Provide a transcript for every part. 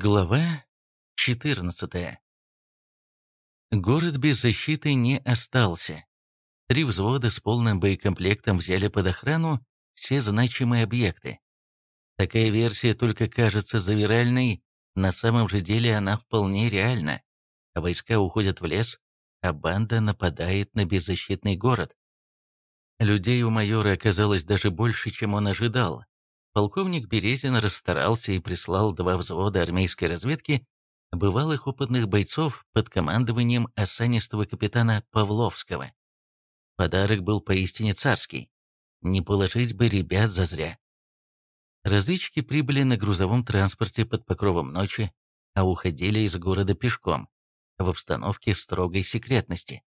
Глава 14 Город без защиты не остался. Три взвода с полным боекомплектом взяли под охрану все значимые объекты. Такая версия только кажется завиральной, на самом же деле она вполне реальна. Войска уходят в лес, а банда нападает на беззащитный город. Людей у майора оказалось даже больше, чем он ожидал. Полковник Березин расстарался и прислал два взвода армейской разведки бывалых опытных бойцов под командованием осанистого капитана Павловского. Подарок был поистине царский. Не положить бы ребят зазря. Разведчики прибыли на грузовом транспорте под покровом ночи, а уходили из города пешком, в обстановке строгой секретности.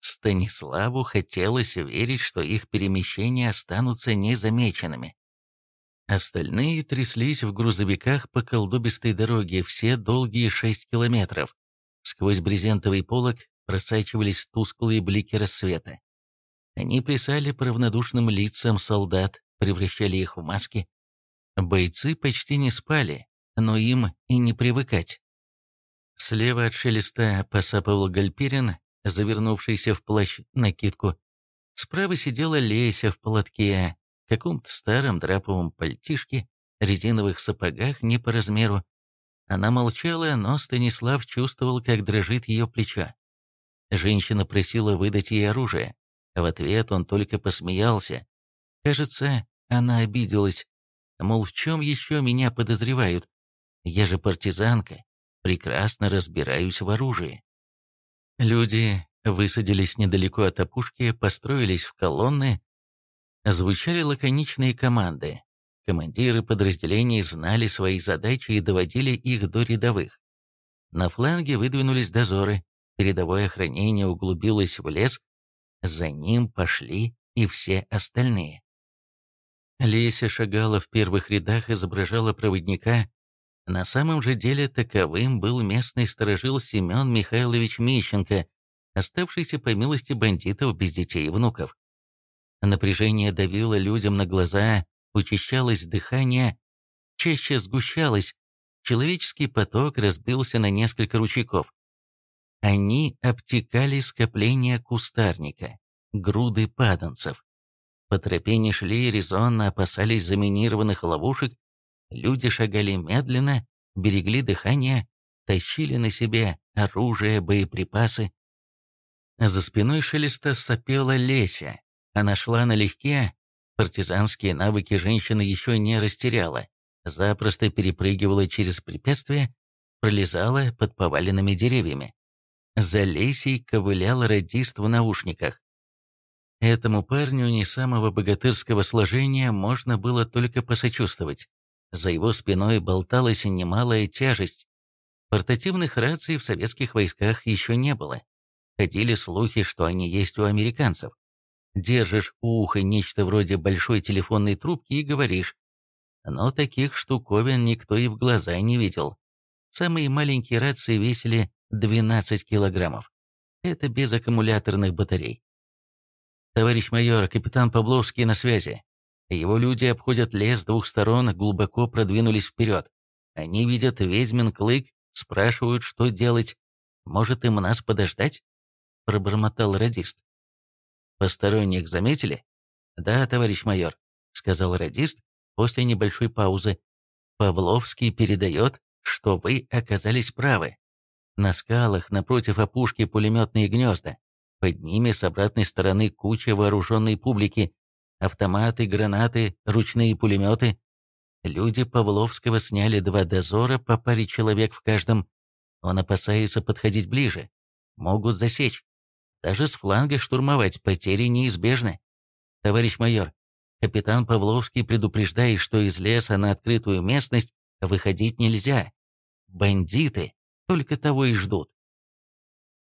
Станиславу хотелось верить, что их перемещения останутся незамеченными. Остальные тряслись в грузовиках по колдобистой дороге все долгие шесть километров. Сквозь брезентовый полог просачивались тусклые блики рассвета. Они плясали по равнодушным лицам солдат, превращали их в маски. Бойцы почти не спали, но им и не привыкать. Слева от шелеста посапывал Гальперин, завернувшийся в плащ-накидку. Справа сидела Леся в полотке, каком-то старом драповом пальтишке, резиновых сапогах не по размеру. Она молчала, но Станислав чувствовал, как дрожит ее плечо. Женщина просила выдать ей оружие. В ответ он только посмеялся. Кажется, она обиделась. Мол, в чем еще меня подозревают? Я же партизанка, прекрасно разбираюсь в оружии. Люди высадились недалеко от опушки, построились в колонны, Звучали лаконичные команды. Командиры подразделений знали свои задачи и доводили их до рядовых. На фланге выдвинулись дозоры, передовое охранение углубилось в лес, за ним пошли и все остальные. Леся шагала в первых рядах, изображала проводника. На самом же деле таковым был местный сторожил Семен Михайлович Мищенко, оставшийся по милости бандитов без детей и внуков. Напряжение давило людям на глаза, учащалось дыхание, чаще сгущалось, человеческий поток разбился на несколько ручейков. Они обтекали скопления кустарника, груды паданцев. По тропе не шли, резонно опасались заминированных ловушек, люди шагали медленно, берегли дыхание, тащили на себе оружие, боеприпасы. За спиной шелеста сопела Леся, она шла налегке, партизанские навыки женщина еще не растеряла, запросто перепрыгивала через препятствия, пролезала под поваленными деревьями. За Лесей ковылял радист в наушниках. Этому парню не самого богатырского сложения можно было только посочувствовать. За его спиной болталась немалая тяжесть. Портативных раций в советских войсках еще не было. Ходили слухи, что они есть у американцев держишь у уха нечто вроде большой телефонной трубки и говоришь. Но таких штуковин никто и в глаза не видел. Самые маленькие рации весили 12 килограммов. Это без аккумуляторных батарей. Товарищ майор, капитан Павловский на связи. Его люди обходят лес с двух сторон, глубоко продвинулись вперед. Они видят ведьмин клык, спрашивают, что делать. Может, им нас подождать? Пробормотал радист. Посторонних заметили? Да, товарищ майор, сказал радист после небольшой паузы. Павловский передает, что вы оказались правы. На скалах напротив опушки пулеметные гнезда. Под ними с обратной стороны куча вооруженной публики. Автоматы, гранаты, ручные пулеметы. Люди Павловского сняли два дозора по паре человек в каждом. Он опасается подходить ближе. Могут засечь. Даже с фланга штурмовать потери неизбежны. Товарищ майор, капитан Павловский предупреждает, что из леса на открытую местность выходить нельзя. Бандиты только того и ждут.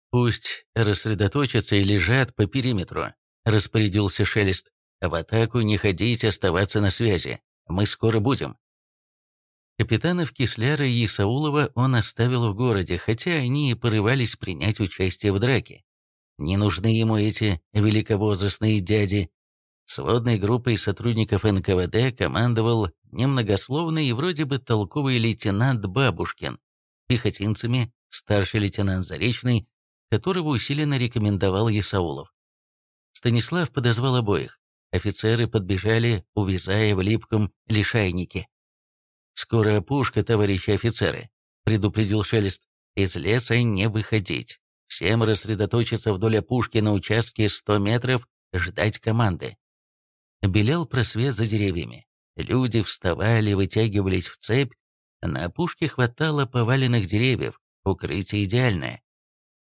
Пусть рассредоточатся и лежат по периметру, распорядился Шелест. В атаку не ходить, оставаться на связи. Мы скоро будем. Капитанов Кисляра и Исаулова он оставил в городе, хотя они и порывались принять участие в драке. Не нужны ему эти великовозрастные дяди. Сводной группой сотрудников НКВД командовал немногословный и вроде бы толковый лейтенант Бабушкин, пехотинцами старший лейтенант Заречный, которого усиленно рекомендовал Исаулов. Станислав подозвал обоих. Офицеры подбежали, увязая в липком лишайнике. «Скоро пушка, товарищи офицеры», — предупредил Шелест. «Из леса не выходить. Всем рассредоточиться вдоль опушки на участке 100 метров, ждать команды». Белел просвет за деревьями. Люди вставали, вытягивались в цепь. На опушке хватало поваленных деревьев, укрытие идеальное.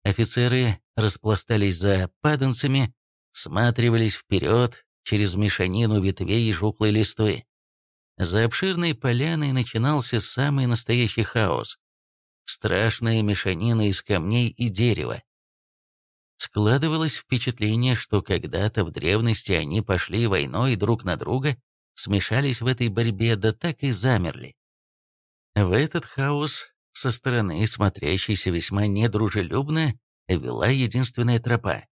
Офицеры распластались за паданцами, всматривались вперед через мешанину ветвей и жухлой листвы. За обширной поляной начинался самый настоящий хаос. Страшная мешанина из камней и дерева. Складывалось впечатление, что когда-то в древности они пошли войной друг на друга, смешались в этой борьбе, да так и замерли. В этот хаос со стороны, смотрящейся весьма недружелюбно, вела единственная тропа.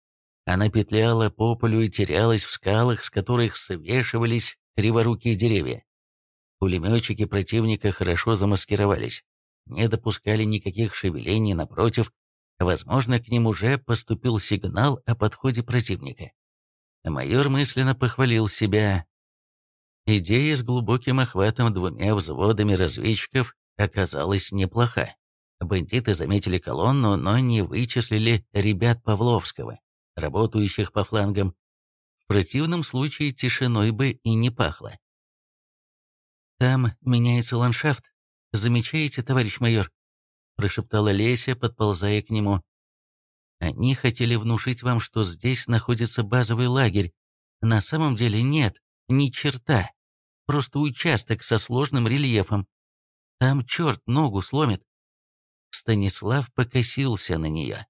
Она петляла по полю и терялась в скалах, с которых свешивались криворукие деревья. Пулеметчики противника хорошо замаскировались, не допускали никаких шевелений, напротив, возможно, к ним уже поступил сигнал о подходе противника. Майор мысленно похвалил себя. Идея с глубоким охватом двумя взводами разведчиков оказалась неплоха. Бандиты заметили колонну, но не вычислили ребят Павловского, работающих по флангам. В противном случае тишиной бы и не пахло. «Там меняется ландшафт. Замечаете, товарищ майор?» прошептала Леся, подползая к нему. «Они хотели внушить вам, что здесь находится базовый лагерь. На самом деле нет, ни черта. Просто участок со сложным рельефом. Там черт ногу сломит. Станислав покосился на нее.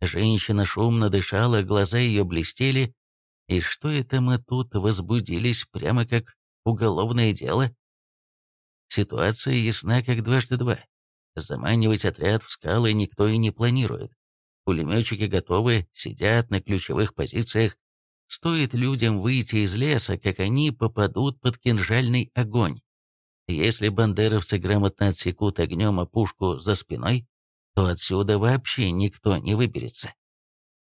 Женщина шумно дышала, глаза ее блестели. И что это мы тут возбудились, прямо как уголовное дело? Ситуация ясна, как дважды два. Заманивать отряд в скалы никто и не планирует. Пулеметчики готовы, сидят на ключевых позициях. Стоит людям выйти из леса, как они попадут под кинжальный огонь. Если бандеровцы грамотно отсекут огнем опушку за спиной, то отсюда вообще никто не выберется.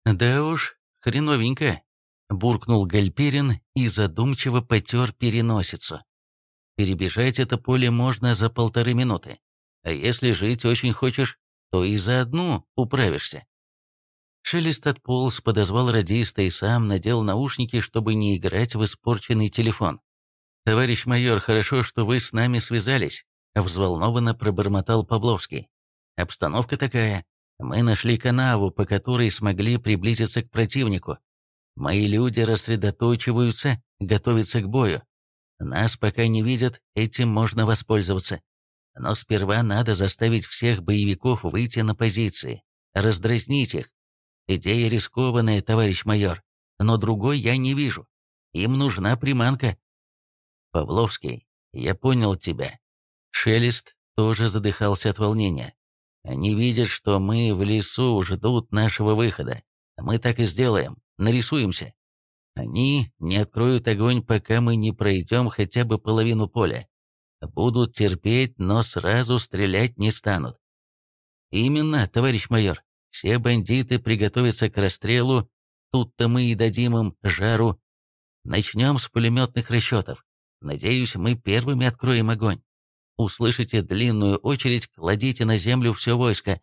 «Да уж, хреновенько», — буркнул Гальперин и задумчиво потер переносицу. «Перебежать это поле можно за полторы минуты, а если жить очень хочешь, то и за одну управишься». Шелест отполз, подозвал радиста и сам надел наушники, чтобы не играть в испорченный телефон. «Товарищ майор, хорошо, что вы с нами связались», — взволнованно пробормотал Павловский. «Обстановка такая. Мы нашли канаву, по которой смогли приблизиться к противнику. Мои люди рассредоточиваются, готовятся к бою. Нас пока не видят, этим можно воспользоваться. Но сперва надо заставить всех боевиков выйти на позиции, раздразнить их. Идея рискованная, товарищ майор, но другой я не вижу. Им нужна приманка, Павловский, я понял тебя. Шелест тоже задыхался от волнения. Они видят, что мы в лесу ждут нашего выхода. Мы так и сделаем. Нарисуемся. Они не откроют огонь, пока мы не пройдем хотя бы половину поля. Будут терпеть, но сразу стрелять не станут. Именно, товарищ майор. Все бандиты приготовятся к расстрелу. Тут-то мы и дадим им жару. Начнем с пулеметных расчетов. Надеюсь, мы первыми откроем огонь. Услышите длинную очередь, кладите на землю все войско.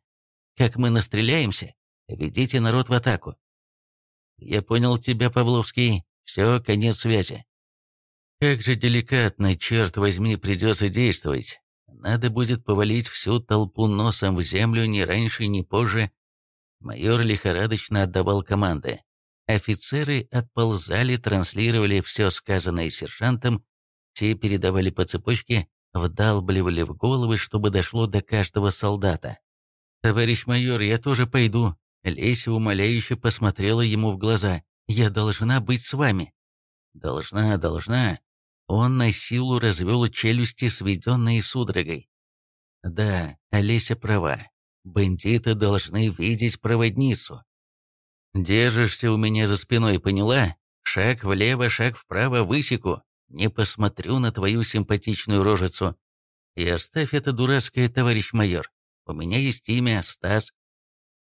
Как мы настреляемся, ведите народ в атаку. Я понял тебя, Павловский. Все, конец связи. Как же деликатно, черт возьми, придется действовать. Надо будет повалить всю толпу носом в землю ни раньше, ни позже. Майор лихорадочно отдавал команды. Офицеры отползали, транслировали все сказанное сержантом, те передавали по цепочке, вдалбливали в головы, чтобы дошло до каждого солдата. «Товарищ майор, я тоже пойду». Леся умоляюще посмотрела ему в глаза. «Я должна быть с вами». «Должна, должна». Он на силу развел челюсти, сведенные судорогой. «Да, Олеся права. Бандиты должны видеть проводницу». «Держишься у меня за спиной, поняла?» Шаг влево, шаг вправо, высеку. Не посмотрю на твою симпатичную рожицу. И оставь это дурацкое, товарищ майор. У меня есть имя Стас.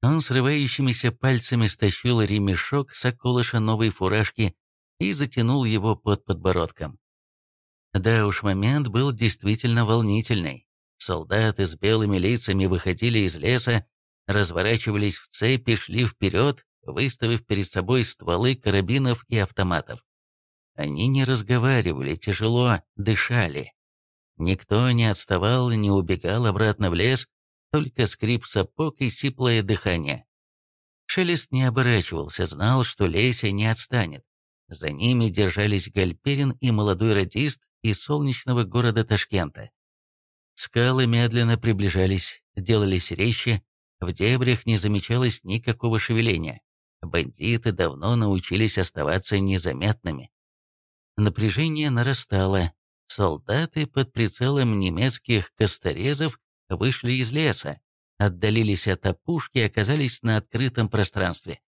Он срывающимися пальцами стащил ремешок с околыша новой фуражки и затянул его под подбородком. Да уж, момент был действительно волнительный. Солдаты с белыми лицами выходили из леса, разворачивались в цепи, шли вперед, выставив перед собой стволы карабинов и автоматов. Они не разговаривали, тяжело дышали. Никто не отставал, не убегал обратно в лес, только скрип сапог и сиплое дыхание. Шелест не оборачивался, знал, что Леся не отстанет. За ними держались Гальперин и молодой радист из солнечного города Ташкента. Скалы медленно приближались, делались резче, в дебрях не замечалось никакого шевеления. Бандиты давно научились оставаться незаметными. Напряжение нарастало. Солдаты под прицелом немецких косторезов вышли из леса, отдалились от опушки и оказались на открытом пространстве.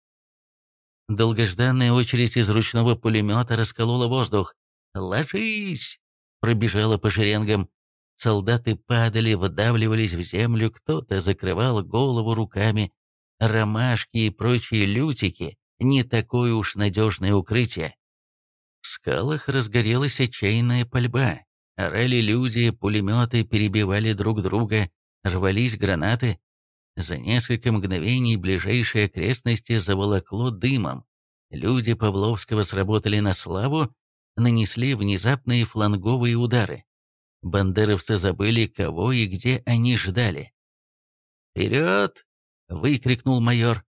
Долгожданная очередь из ручного пулемета расколола воздух. «Ложись!» — пробежала по шеренгам. Солдаты падали, выдавливались в землю, кто-то закрывал голову руками. Ромашки и прочие лютики — не такое уж надежное укрытие. В скалах разгорелась отчаянная пальба. Орали люди, пулеметы перебивали друг друга, рвались гранаты. За несколько мгновений ближайшие окрестности заволокло дымом. Люди Павловского сработали на славу, нанесли внезапные фланговые удары. Бандеровцы забыли, кого и где они ждали. «Вперед!» — выкрикнул майор.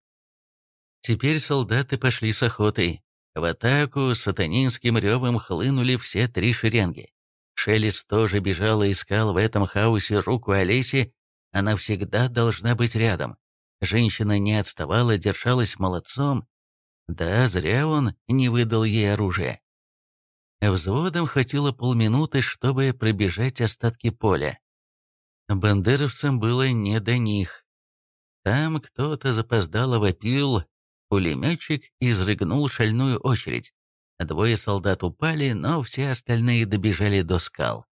Теперь солдаты пошли с охотой. В атаку с сатанинским ревом хлынули все три шеренги. Шелест тоже бежал и искал в этом хаосе руку Олеси, она всегда должна быть рядом. Женщина не отставала, держалась молодцом. Да, зря он не выдал ей оружие. Взводом хватило полминуты, чтобы пробежать остатки поля. Бандеровцам было не до них. Там кто-то запоздало вопил, пулеметчик изрыгнул шальную очередь. Двое солдат упали, но все остальные добежали до скал.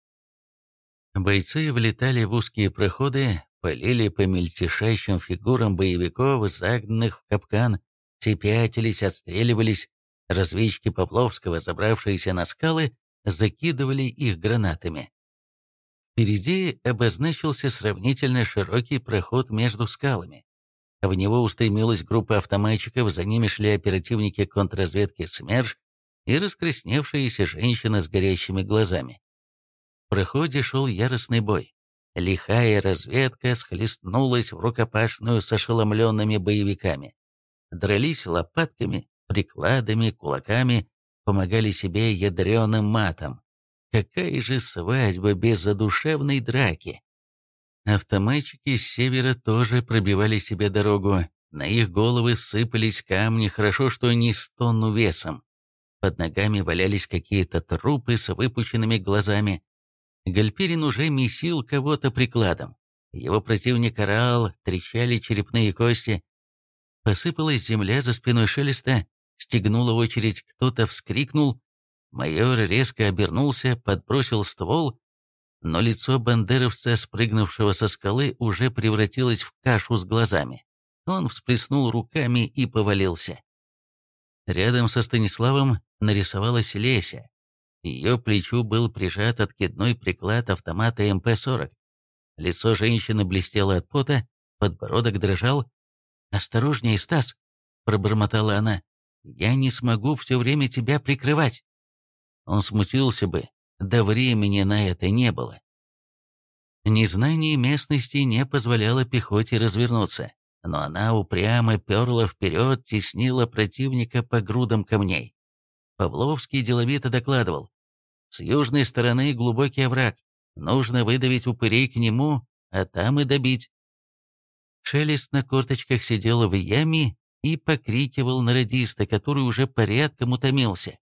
Бойцы влетали в узкие проходы, полили по мельтешащим фигурам боевиков, загнанных в капкан, те пятились, отстреливались, Разведчики Павловского, забравшиеся на скалы, закидывали их гранатами. Впереди обозначился сравнительно широкий проход между скалами. В него устремилась группа автоматчиков, за ними шли оперативники контрразведки СМЕРШ и раскрасневшаяся женщина с горящими глазами. В проходе шел яростный бой. Лихая разведка схлестнулась в рукопашную с ошеломленными боевиками. Дрались лопатками, прикладами, кулаками, помогали себе ядреным матом. Какая же свадьба без задушевной драки? Автоматчики с севера тоже пробивали себе дорогу. На их головы сыпались камни, хорошо, что не с тонну весом. Под ногами валялись какие-то трупы с выпущенными глазами. Гальперин уже месил кого-то прикладом. Его противник орал, трещали черепные кости. Посыпалась земля за спиной шелеста, стегнула очередь, кто-то вскрикнул. Майор резко обернулся, подбросил ствол, но лицо бандеровца, спрыгнувшего со скалы, уже превратилось в кашу с глазами. Он всплеснул руками и повалился. Рядом со Станиславом нарисовалась Леся. Ее плечу был прижат откидной приклад автомата МП-40. Лицо женщины блестело от пота, подбородок дрожал. «Осторожнее, Стас!» — пробормотала она. Я не смогу все время тебя прикрывать. Он смутился бы, да времени на это не было. Незнание местности не позволяло пехоте развернуться, но она упрямо перла вперед, теснила противника по грудам камней. Павловский деловито докладывал. С южной стороны глубокий овраг. Нужно выдавить упырей к нему, а там и добить. Шелест на корточках сидел в яме и покрикивал на радиста, который уже порядком утомился.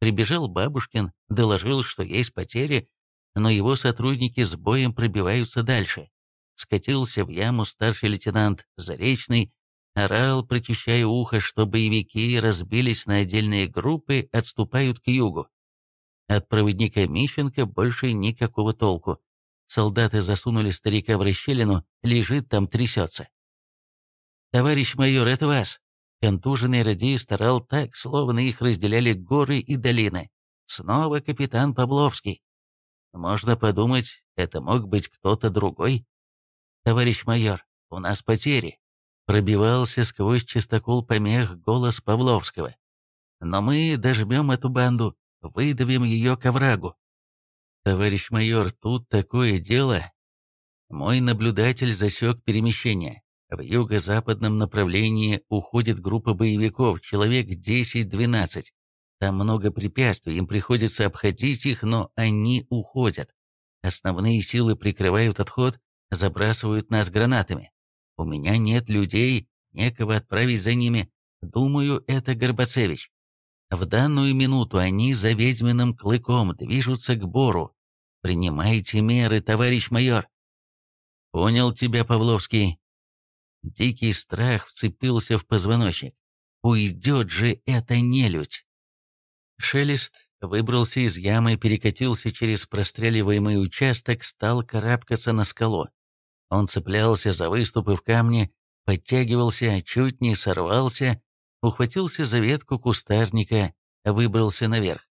Прибежал Бабушкин, доложил, что есть потери, но его сотрудники с боем пробиваются дальше. Скатился в яму старший лейтенант Заречный, Орал, прочищая ухо, что боевики разбились на отдельные группы, отступают к югу. От проводника Мищенко больше никакого толку. Солдаты засунули старика в расщелину, лежит там, трясется. «Товарищ майор, это вас!» Контуженный радист орал так, словно их разделяли горы и долины. Снова капитан Павловский. Можно подумать, это мог быть кто-то другой. «Товарищ майор, у нас потери!» Пробивался сквозь чистокол помех голос Павловского. «Но мы дожмем эту банду, выдавим ее к оврагу». «Товарищ майор, тут такое дело!» Мой наблюдатель засек перемещение. В юго-западном направлении уходит группа боевиков, человек 10-12. Там много препятствий, им приходится обходить их, но они уходят. Основные силы прикрывают отход, забрасывают нас гранатами. У меня нет людей, некого отправить за ними. Думаю, это Горбацевич. В данную минуту они за ведьминым клыком движутся к Бору. Принимайте меры, товарищ майор. Понял тебя, Павловский. Дикий страх вцепился в позвоночник. Уйдет же эта нелюдь. Шелест выбрался из ямы, перекатился через простреливаемый участок, стал карабкаться на скалу. Он цеплялся за выступы в камне, подтягивался, чуть не сорвался, ухватился за ветку кустарника, выбрался наверх.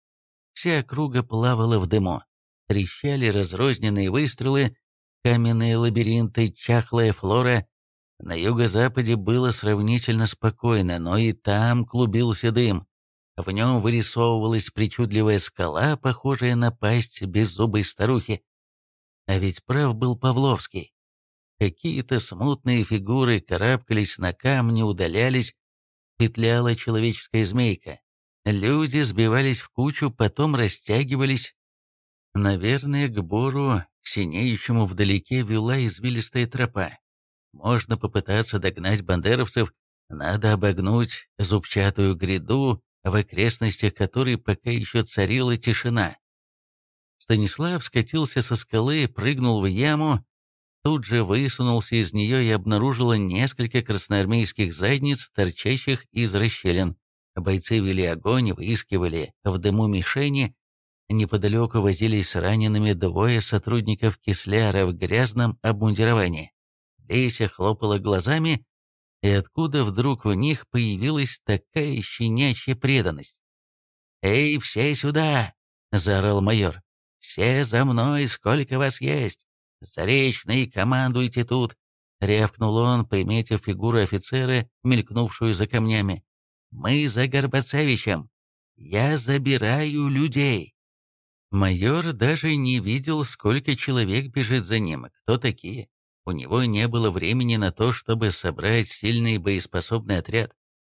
Вся округа плавала в дыму. Трещали разрозненные выстрелы, каменные лабиринты, чахлая флора. На юго-западе было сравнительно спокойно, но и там клубился дым. В нем вырисовывалась причудливая скала, похожая на пасть беззубой старухи. А ведь прав был Павловский. Какие-то смутные фигуры карабкались на камни, удалялись, петляла человеческая змейка. Люди сбивались в кучу, потом растягивались. Наверное, к бору, синеющему вдалеке, вела извилистая тропа. Можно попытаться догнать бандеровцев, надо обогнуть зубчатую гряду, в окрестностях которой пока еще царила тишина. Станислав скатился со скалы, прыгнул в яму, тут же высунулся из нее и обнаружил несколько красноармейских задниц, торчащих из расщелин. Бойцы вели огонь, выискивали в дыму мишени. Неподалеку возились с ранеными двое сотрудников Кисляра в грязном обмундировании. Леся хлопала глазами, и откуда вдруг в них появилась такая щенячья преданность? «Эй, все сюда!» — заорал майор. «Все за мной, сколько вас есть! Заречный, командуйте тут!» — рявкнул он, приметив фигуру офицера, мелькнувшую за камнями. «Мы за Горбацевичем! Я забираю людей!» Майор даже не видел, сколько человек бежит за ним, кто такие. У него не было времени на то, чтобы собрать сильный боеспособный отряд.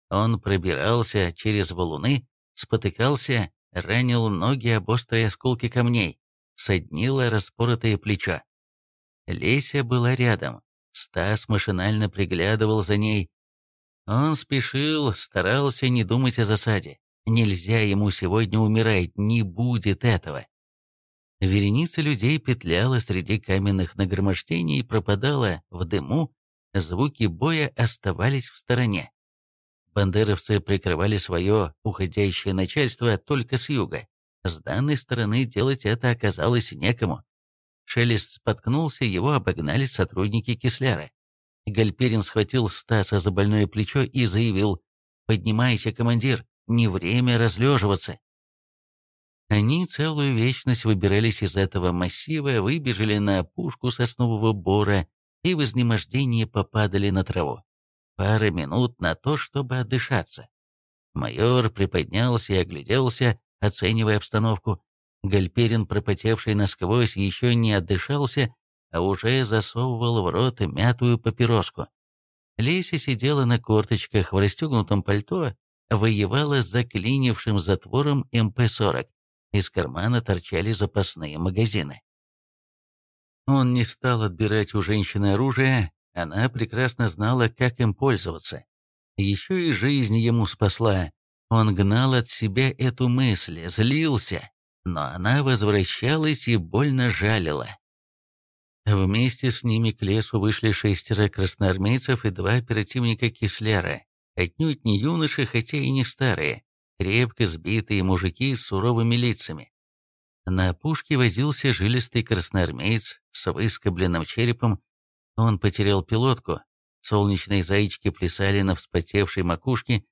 Он пробирался через валуны, спотыкался, ранил ноги об острые осколки камней, соднило распоротое плечо. Леся была рядом. Стас машинально приглядывал за ней. Он спешил, старался не думать о засаде. Нельзя ему сегодня умирать, не будет этого. Вереница людей петляла среди каменных нагромождений и пропадала в дыму, звуки боя оставались в стороне. Бандеровцы прикрывали свое уходящее начальство только с юга. С данной стороны делать это оказалось некому. Шелест споткнулся, его обогнали сотрудники Кисляра. Гальперин схватил Стаса за больное плечо и заявил «Поднимайся, командир, не время разлеживаться». Они целую вечность выбирались из этого массива, выбежали на опушку соснового бора и в изнемождении попадали на траву. Пара минут на то, чтобы отдышаться. Майор приподнялся и огляделся, оценивая обстановку. Гальперин, пропотевший насквозь, еще не отдышался, а уже засовывал в рот мятую папироску. Леся сидела на корточках в расстегнутом пальто, воевала с заклинившим затвором МП-40. Из кармана торчали запасные магазины. Он не стал отбирать у женщины оружие, она прекрасно знала, как им пользоваться. Еще и жизнь ему спасла. Он гнал от себя эту мысль, злился, но она возвращалась и больно жалила. Вместе с ними к лесу вышли шестеро красноармейцев и два оперативника Кислера, отнюдь не юноши, хотя и не старые, крепко сбитые мужики с суровыми лицами. На опушке возился жилистый красноармеец с выскобленным черепом. Он потерял пилотку. Солнечные зайчики плясали на вспотевшей макушке.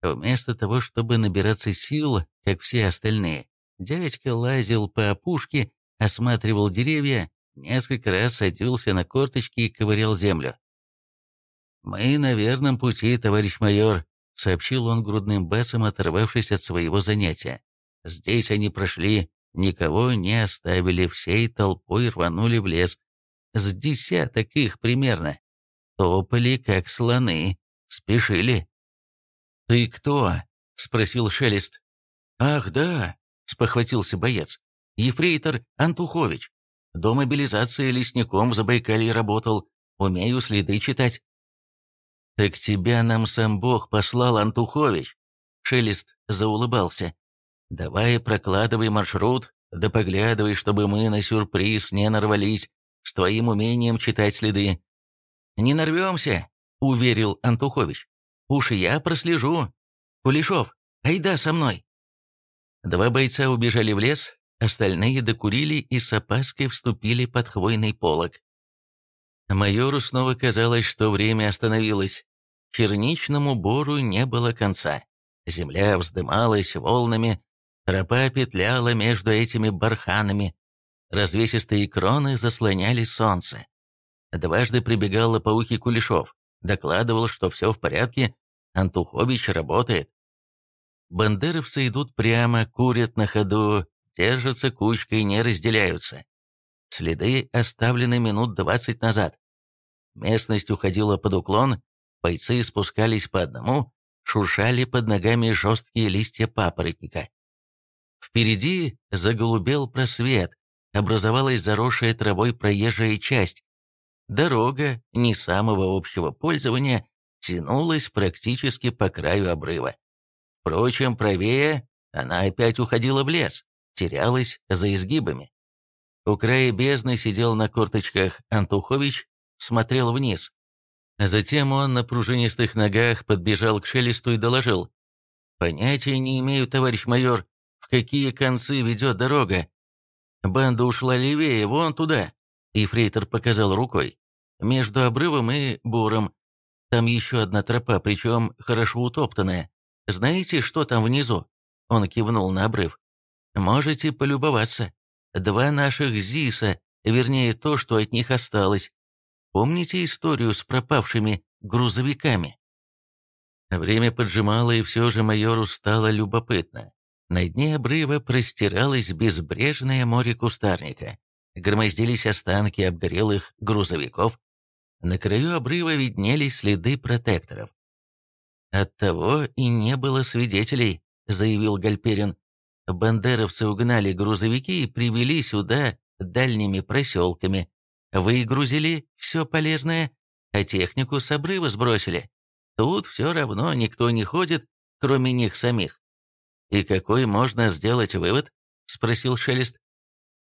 Вместо того, чтобы набираться сил, как все остальные, дядька лазил по опушке, осматривал деревья, несколько раз садился на корточки и ковырял землю. «Мы на верном пути, товарищ майор», — сообщил он грудным басом, оторвавшись от своего занятия. «Здесь они прошли Никого не оставили, всей толпой рванули в лес. С десяток их примерно. Топали, как слоны. Спешили. «Ты кто?» — спросил Шелест. «Ах, да!» — спохватился боец. «Ефрейтор Антухович. До мобилизации лесником в Забайкалье работал. Умею следы читать». «Так тебя нам сам Бог послал, Антухович!» Шелест заулыбался. Давай прокладывай маршрут, да поглядывай, чтобы мы на сюрприз не нарвались, с твоим умением читать следы. «Не нарвемся», — уверил Антухович. «Уж я прослежу. Кулешов, айда со мной». Два бойца убежали в лес, остальные докурили и с опаской вступили под хвойный полог. Майору снова казалось, что время остановилось. Черничному бору не было конца. Земля вздымалась волнами, Тропа петляла между этими барханами. Развесистые кроны заслоняли солнце. Дважды прибегал лопоухий Кулешов. Докладывал, что все в порядке, Антухович работает. Бандеровцы идут прямо, курят на ходу, держатся кучкой, не разделяются. Следы оставлены минут двадцать назад. Местность уходила под уклон, бойцы спускались по одному, шуршали под ногами жесткие листья папоротника. Впереди заголубел просвет, образовалась заросшая травой проезжая часть. Дорога, не самого общего пользования, тянулась практически по краю обрыва. Впрочем, правее она опять уходила в лес, терялась за изгибами. У края бездны сидел на корточках Антухович, смотрел вниз. Затем он на пружинистых ногах подбежал к шелесту и доложил. «Понятия не имею, товарищ майор, какие концы ведет дорога. Банда ушла левее, вон туда. И Фрейтер показал рукой. Между обрывом и буром. Там еще одна тропа, причем хорошо утоптанная. Знаете, что там внизу? Он кивнул на обрыв. Можете полюбоваться. Два наших ЗИСа, вернее то, что от них осталось. Помните историю с пропавшими грузовиками? Время поджимало, и все же майору стало любопытно. На дне обрыва простиралось безбрежное море кустарника. Громоздились останки обгорелых грузовиков. На краю обрыва виднелись следы протекторов. «Оттого и не было свидетелей», — заявил Гальперин. «Бандеровцы угнали грузовики и привели сюда дальними проселками. Выгрузили все полезное, а технику с обрыва сбросили. Тут все равно никто не ходит, кроме них самих. «И какой можно сделать вывод?» — спросил Шелест.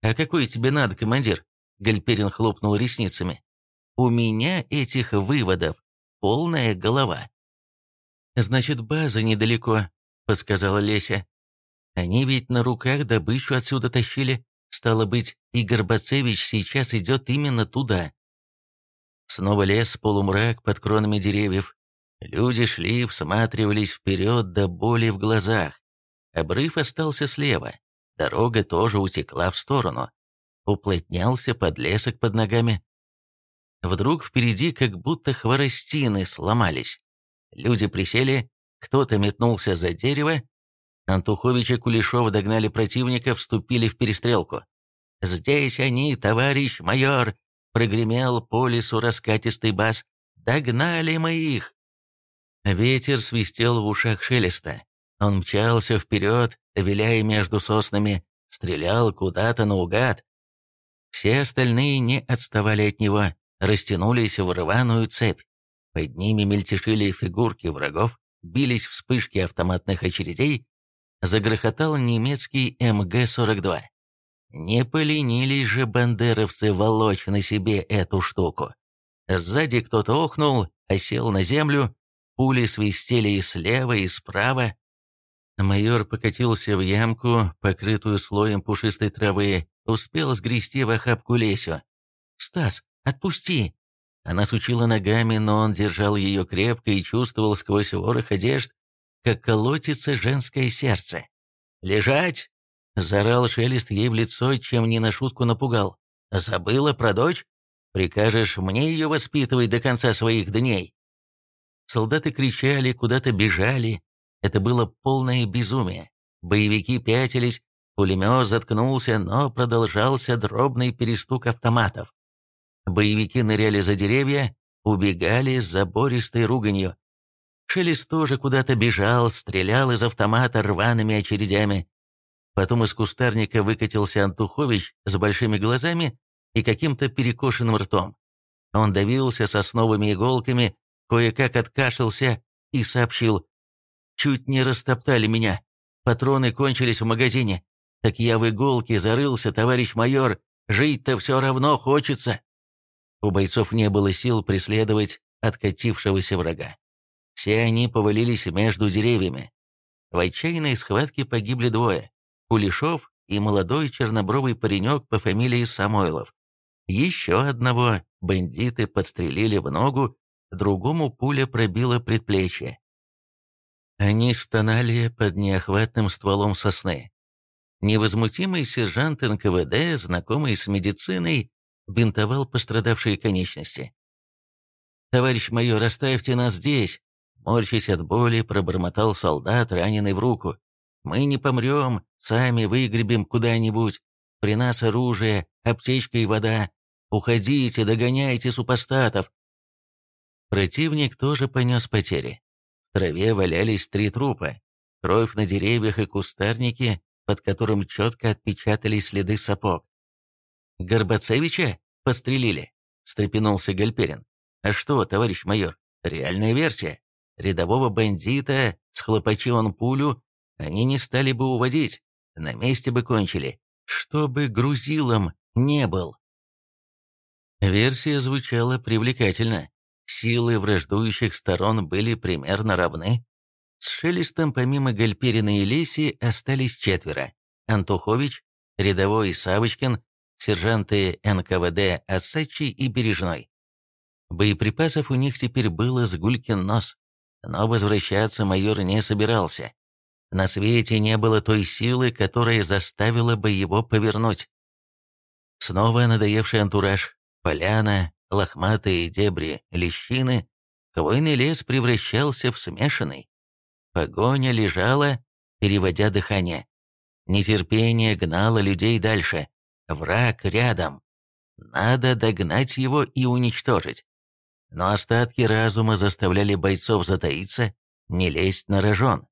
«А какой тебе надо, командир?» — Гальперин хлопнул ресницами. «У меня этих выводов полная голова». «Значит, база недалеко», — подсказала Леся. «Они ведь на руках добычу отсюда тащили. Стало быть, и Горбацевич сейчас идет именно туда». Снова лес, полумрак под кронами деревьев. Люди шли, всматривались вперед до боли в глазах. Обрыв остался слева, дорога тоже утекла в сторону. Уплотнялся подлесок под ногами. Вдруг впереди как будто хворостины сломались. Люди присели, кто-то метнулся за дерево. Антухович и Кулешов догнали противника, вступили в перестрелку. «Здесь они, товарищ майор!» — прогремел по лесу раскатистый бас. «Догнали мы их!» Ветер свистел в ушах шелеста. Он мчался вперед, виляя между соснами, стрелял куда-то наугад. Все остальные не отставали от него, растянулись в рваную цепь. Под ними мельтешили фигурки врагов, бились вспышки автоматных очередей, загрохотал немецкий МГ-42. Не поленились же бандеровцы волочь на себе эту штуку. Сзади кто-то охнул, осел на землю, пули свистели и слева, и справа. Майор покатился в ямку, покрытую слоем пушистой травы, успел сгрести в охапку Лесю. «Стас, отпусти!» Она сучила ногами, но он держал ее крепко и чувствовал сквозь ворох одежд, как колотится женское сердце. «Лежать!» — заорал Шелест ей в лицо, чем не на шутку напугал. «Забыла про дочь? Прикажешь мне ее воспитывать до конца своих дней?» Солдаты кричали, куда-то бежали. Это было полное безумие. Боевики пятились, пулемет заткнулся, но продолжался дробный перестук автоматов. Боевики ныряли за деревья, убегали с забористой руганью. Шелест тоже куда-то бежал, стрелял из автомата рваными очередями. Потом из кустарника выкатился Антухович с большими глазами и каким-то перекошенным ртом. Он давился сосновыми иголками, кое-как откашлялся и сообщил. «Чуть не растоптали меня. Патроны кончились в магазине. Так я в иголке зарылся, товарищ майор. Жить-то все равно хочется». У бойцов не было сил преследовать откатившегося врага. Все они повалились между деревьями. В отчаянной схватке погибли двое – Кулешов и молодой чернобровый паренек по фамилии Самойлов. Еще одного бандиты подстрелили в ногу, другому пуля пробила предплечье. Они стонали под неохватным стволом сосны. Невозмутимый сержант НКВД, знакомый с медициной, бинтовал пострадавшие конечности. «Товарищ майор, оставьте нас здесь!» Морщась от боли, пробормотал солдат, раненый в руку. «Мы не помрем, сами выгребем куда-нибудь. При нас оружие, аптечка и вода. Уходите, догоняйте супостатов!» Противник тоже понес потери. В траве валялись три трупа. Кровь на деревьях и кустарнике, под которым четко отпечатались следы сапог. «Горбацевича пострелили?» — встрепенулся Гальперин. «А что, товарищ майор, реальная версия?» Рядового бандита, схлопочи он пулю, они не стали бы уводить, на месте бы кончили, чтобы грузилом не был. Версия звучала привлекательно. Силы враждующих сторон были примерно равны. С Шелестом помимо Гальперина и Леси остались четверо. Антухович, рядовой Савочкин, сержанты НКВД Осачи и Бережной. Боеприпасов у них теперь было с гулькин нос. Но возвращаться майор не собирался. На свете не было той силы, которая заставила бы его повернуть. Снова надоевший антураж, поляна, лохматые дебри, лещины, хвойный лес превращался в смешанный. Погоня лежала, переводя дыхание. Нетерпение гнало людей дальше. Враг рядом. Надо догнать его и уничтожить но остатки разума заставляли бойцов затаиться, не лезть на рожон.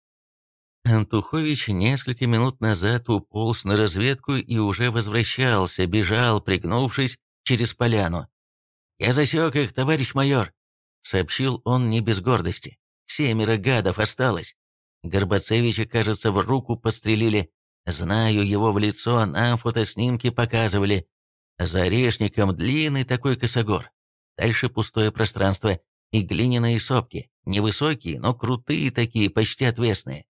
Антухович несколько минут назад уполз на разведку и уже возвращался, бежал, пригнувшись через поляну. «Я засек их, товарищ майор», — сообщил он не без гордости. «Семеро гадов осталось. Горбацевича, кажется, в руку подстрелили. Знаю его в лицо, нам фотоснимки показывали. За орешником длинный такой косогор. Дальше пустое пространство и глиняные сопки, невысокие, но крутые такие, почти отвесные.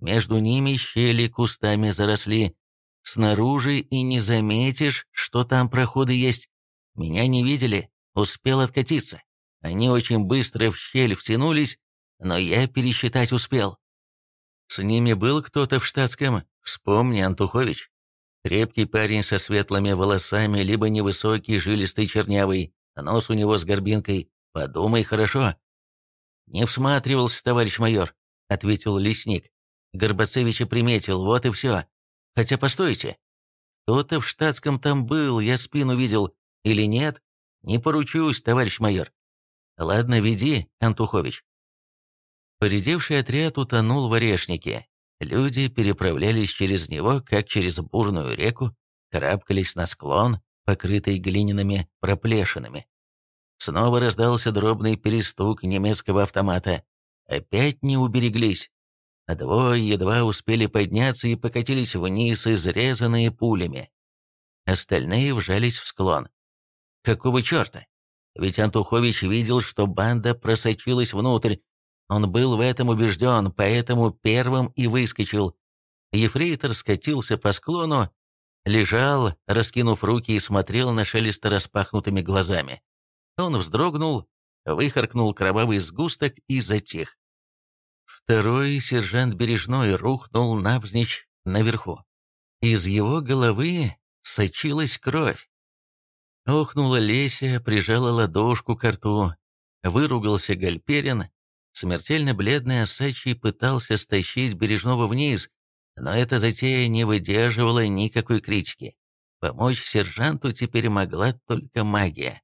Между ними щели кустами заросли. Снаружи и не заметишь, что там проходы есть. Меня не видели, успел откатиться. Они очень быстро в щель втянулись, но я пересчитать успел. С ними был кто-то в штатском, вспомни, Антухович. Крепкий парень со светлыми волосами, либо невысокий, жилистый, чернявый, Нос у него с горбинкой. Подумай хорошо». «Не всматривался, товарищ майор», — ответил лесник. Горбацевича приметил, вот и все. Хотя, постойте. Кто-то в штатском там был, я спину видел. Или нет? Не поручусь, товарищ майор. Ладно, веди, Антухович. Поредевший отряд утонул в орешнике. Люди переправлялись через него, как через бурную реку, карабкались на склон, покрытой глиняными проплешинами. Снова раздался дробный перестук немецкого автомата. Опять не убереглись. Двое едва успели подняться и покатились вниз, изрезанные пулями. Остальные вжались в склон. Какого черта? Ведь Антухович видел, что банда просочилась внутрь. Он был в этом убежден, поэтому первым и выскочил. Ефрейтор скатился по склону, лежал, раскинув руки и смотрел на шелеста распахнутыми глазами. Он вздрогнул, выхаркнул кровавый сгусток и затих. Второй сержант Бережной рухнул навзничь наверху. Из его головы сочилась кровь. Охнула Леся, прижала ладошку к рту. Выругался Гальперин. Смертельно бледный Осачий пытался стащить Бережного вниз, но эта затея не выдерживала никакой критики. Помочь сержанту теперь могла только магия.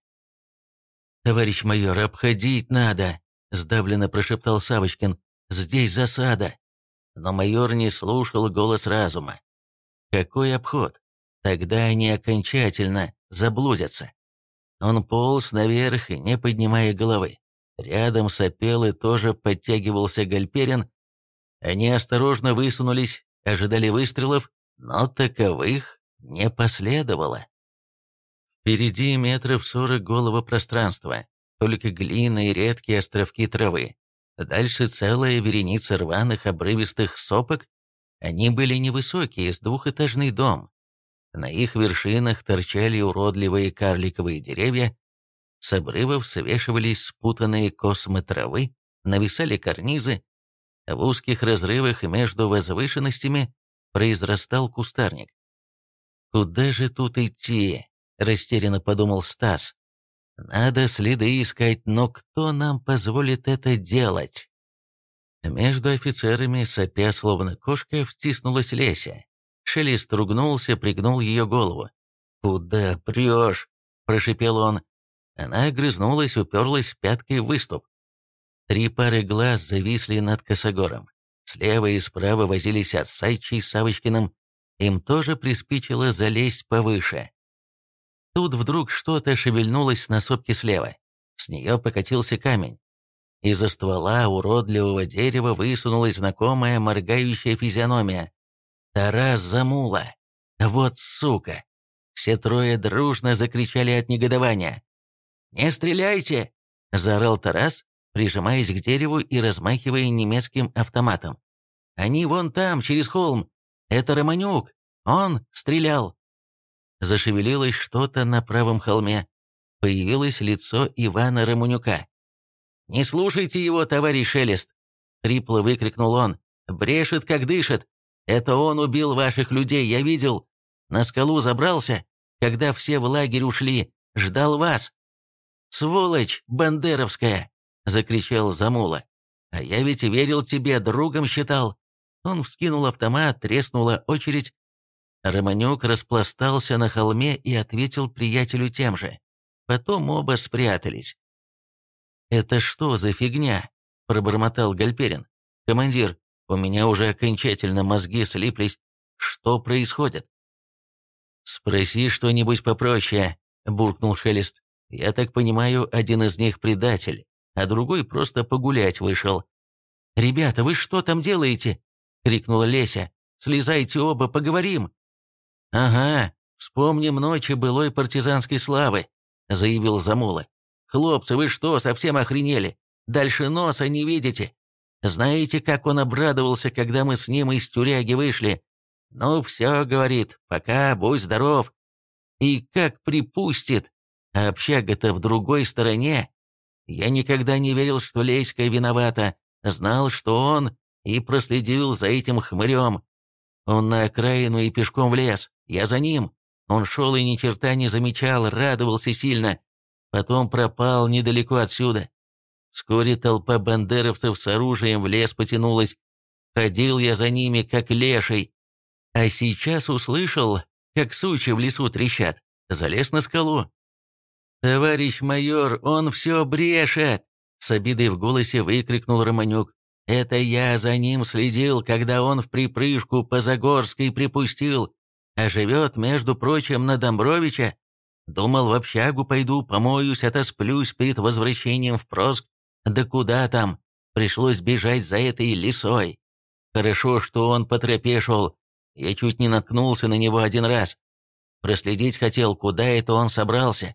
«Товарищ майор, обходить надо!» — сдавленно прошептал Савочкин. «Здесь засада!» Но майор не слушал голос разума. «Какой обход? Тогда они окончательно заблудятся». Он полз наверх, не поднимая головы. Рядом сопел и тоже подтягивался Гальперин. Они осторожно высунулись, ожидали выстрелов, но таковых не последовало. Впереди метров сорок голого пространства, только глина и редкие островки травы. Дальше целая вереница рваных обрывистых сопок. Они были невысокие, с двухэтажный дом. На их вершинах торчали уродливые карликовые деревья, с обрывов свешивались спутанные космы травы, нависали карнизы. В узких разрывах между возвышенностями произрастал кустарник. Куда же тут идти? растерянно подумал Стас. Надо следы искать, но кто нам позволит это делать? Между офицерами, сопя словно кошка, втиснулась Леся. Шелест ругнулся, пригнул ее голову. «Куда прешь?» – прошипел он. Она огрызнулась, уперлась пяткой в выступ. Три пары глаз зависли над косогором. Слева и справа возились Отсайчий с Савочкиным. Им тоже приспичило залезть повыше. Тут вдруг что-то шевельнулось на сопке слева. С нее покатился камень. Из-за ствола уродливого дерева высунулась знакомая моргающая физиономия. «Тарас Замула! Вот сука!» Все трое дружно закричали от негодования. «Не стреляйте!» – заорал Тарас, прижимаясь к дереву и размахивая немецким автоматом. «Они вон там, через холм. Это Романюк. Он стрелял!» Зашевелилось что-то на правом холме. Появилось лицо Ивана Романюка. «Не слушайте его, товарищ Шелест!» — хрипло выкрикнул он. «Брешет, как дышит! Это он убил ваших людей, я видел! На скалу забрался, когда все в лагерь ушли, ждал вас!» «Сволочь бандеровская!» — закричал Замула. «А я ведь верил тебе, другом считал!» Он вскинул автомат, треснула очередь, Романюк распластался на холме и ответил приятелю тем же. Потом оба спрятались. «Это что за фигня?» – пробормотал Гальперин. «Командир, у меня уже окончательно мозги слиплись. Что происходит?» «Спроси что-нибудь попроще», – буркнул Шелест. «Я так понимаю, один из них предатель, а другой просто погулять вышел». «Ребята, вы что там делаете?» — крикнула Леся. «Слезайте оба, поговорим!» «Ага, вспомним ночи былой партизанской славы», — заявил Замула. «Хлопцы, вы что, совсем охренели? Дальше носа не видите? Знаете, как он обрадовался, когда мы с ним из тюряги вышли? Ну, все, — говорит, — пока, будь здоров. И как припустит, а общага-то в другой стороне. Я никогда не верил, что Леська виновата, знал, что он, и проследил за этим хмырем. Он на окраину и пешком в лес. Я за ним. Он шел и ни черта не замечал, радовался сильно. Потом пропал недалеко отсюда. Вскоре толпа бандеровцев с оружием в лес потянулась. Ходил я за ними, как леший. А сейчас услышал, как сучи в лесу трещат. Залез на скалу. «Товарищ майор, он все брешет!» С обидой в голосе выкрикнул Романюк. Это я за ним следил, когда он в припрыжку по Загорской припустил, а живет, между прочим, на Домбровича. Думал, в общагу пойду, помоюсь, отосплюсь перед возвращением в Проск. Да куда там? Пришлось бежать за этой лисой. Хорошо, что он по тропе шел. Я чуть не наткнулся на него один раз. Проследить хотел, куда это он собрался.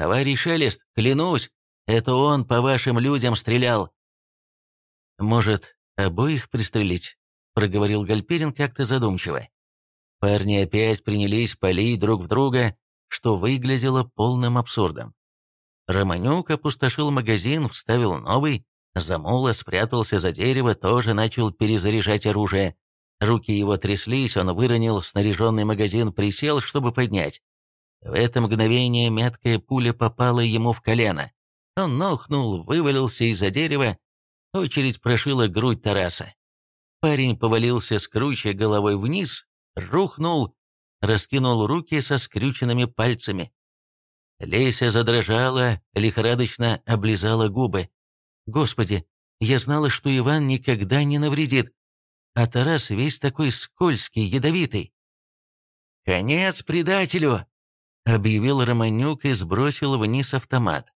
Товарищ Шелест, клянусь, это он по вашим людям стрелял. Может, обоих пристрелить? Проговорил Гальперин как-то задумчиво. Парни опять принялись палить друг в друга, что выглядело полным абсурдом. Романюк опустошил магазин, вставил новый, Замула спрятался за дерево, тоже начал перезаряжать оружие. Руки его тряслись, он выронил снаряженный магазин, присел, чтобы поднять. В это мгновение меткая пуля попала ему в колено. Он нохнул, вывалился из-за дерева. Очередь прошила грудь Тараса. Парень повалился с круча головой вниз, рухнул, раскинул руки со скрюченными пальцами. Леся задрожала, лихорадочно облизала губы. «Господи, я знала, что Иван никогда не навредит, а Тарас весь такой скользкий, ядовитый». «Конец предателю!» — объявил Романюк и сбросил вниз автомат.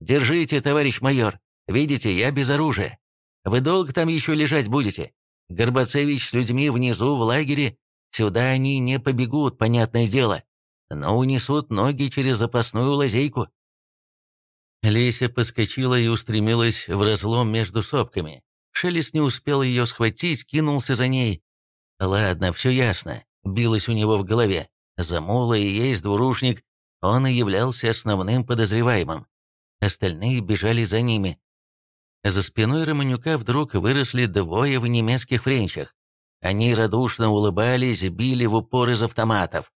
«Держите, товарищ майор. Видите, я без оружия. Вы долго там еще лежать будете? Горбацевич с людьми внизу в лагере. Сюда они не побегут, понятное дело, но унесут ноги через запасную лазейку». Леся поскочила и устремилась в разлом между сопками. Шелест не успел ее схватить, кинулся за ней. «Ладно, все ясно», — билось у него в голове. Замула и есть двурушник, он и являлся основным подозреваемым. Остальные бежали за ними. За спиной Романюка вдруг выросли двое в немецких френчах. Они радушно улыбались, били в упор из автоматов.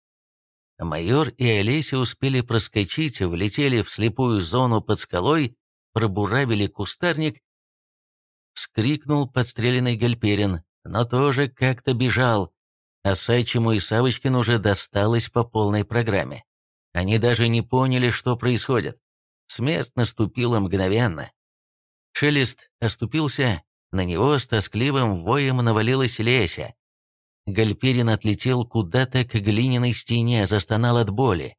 Майор и Олеся успели проскочить, влетели в слепую зону под скалой, пробуравили кустарник. Скрикнул подстреленный Гальперин, но тоже как-то бежал, а Сачему и Савочкину уже досталось по полной программе. Они даже не поняли, что происходит. Смерть наступила мгновенно. Шелест оступился, на него с тоскливым воем навалилась Леся. Гальперин отлетел куда-то к глиняной стене, застонал от боли.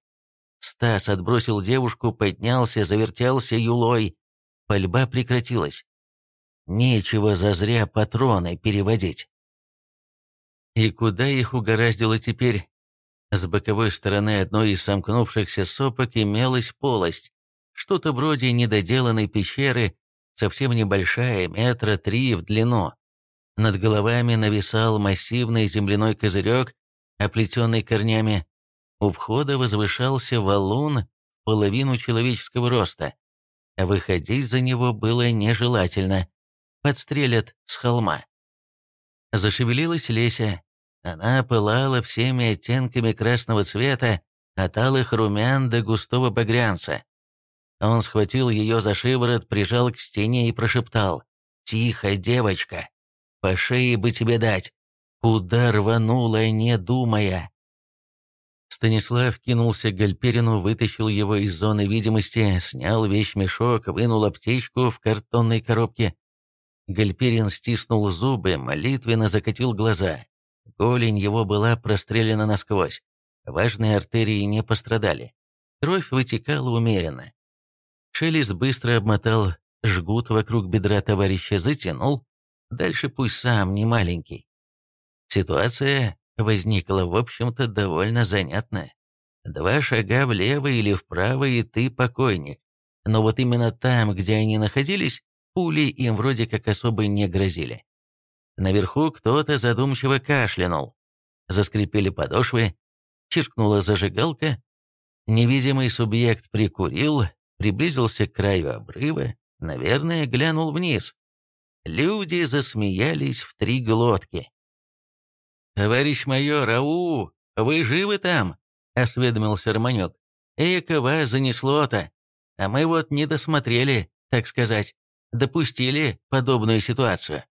Стас отбросил девушку, поднялся, завертелся юлой. Пальба прекратилась. Нечего зазря патроны переводить. И куда их угораздило теперь? С боковой стороны одной из сомкнувшихся сопок имелась полость, что-то вроде недоделанной пещеры, совсем небольшая, метра три в длину. Над головами нависал массивный земляной козырек, оплетенный корнями. У входа возвышался валун половину человеческого роста. Выходить за него было нежелательно. Подстрелят с холма. Зашевелилась Леся. Она пылала всеми оттенками красного цвета, от алых румян до густого багрянца. Он схватил ее за шиворот, прижал к стене и прошептал «Тихо, девочка, по шее бы тебе дать, куда рванула, не думая». Станислав кинулся к Гальперину, вытащил его из зоны видимости, снял вещмешок, вынул аптечку в картонной коробке. Гальперин стиснул зубы, молитвенно закатил глаза. Голень его была прострелена насквозь. Важные артерии не пострадали. Кровь вытекала умеренно. Шелест быстро обмотал жгут вокруг бедра товарища, затянул. Дальше пусть сам, не маленький. Ситуация возникла, в общем-то, довольно занятная. Два шага влево или вправо, и ты покойник. Но вот именно там, где они находились, пули им вроде как особо не грозили. Наверху кто-то задумчиво кашлянул. Заскрипели подошвы, чиркнула зажигалка. Невидимый субъект прикурил, приблизился к краю обрыва, наверное, глянул вниз. Люди засмеялись в три глотки. «Товарищ майор, ау, вы живы там?» — осведомился Романек. «Эко вас занесло-то, а мы вот не досмотрели, так сказать, допустили подобную ситуацию».